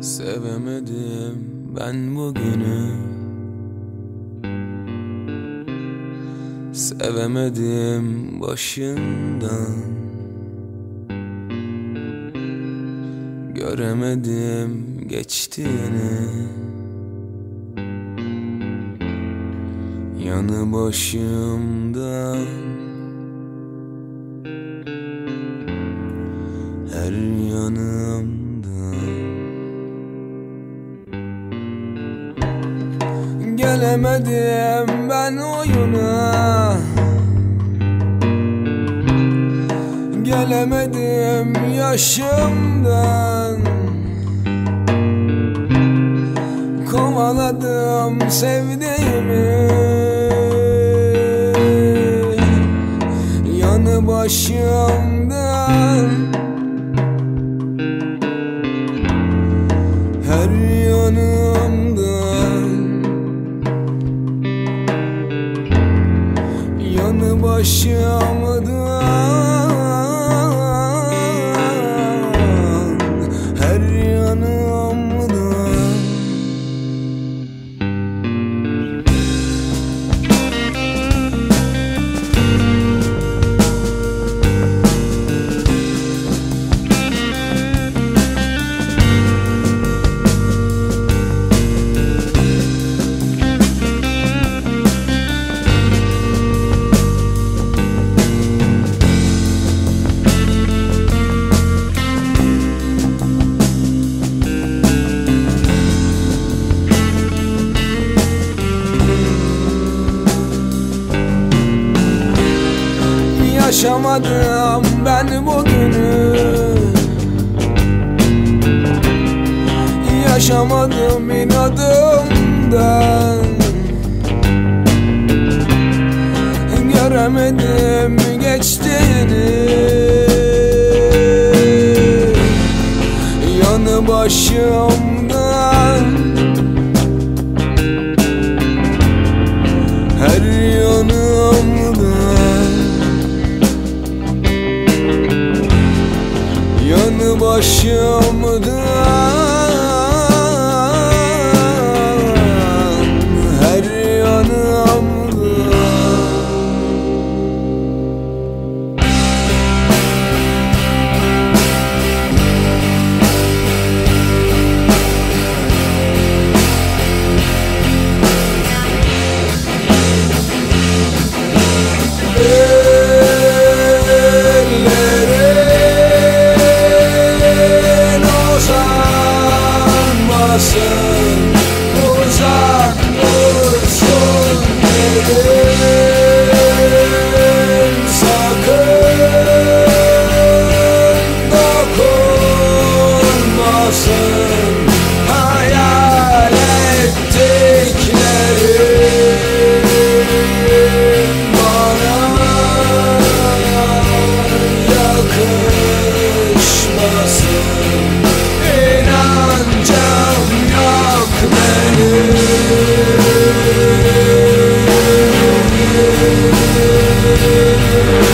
Sevemedim ben bugünü. Sevemedim başından. Göremedim geçtiğini. Yanı başımdan. Her yanımdan Gelemedim ben oyuna. Gelemedim yaşımdan. Kovaladım sevdiğimi. Yanı başımdan. Her yanımdan Yanı Yaşamadım ben bugünü. Yaşamadım inadımdan. Göremedim geçtiğini. Yanı başımdan. Her yanımdan Yanı So. you.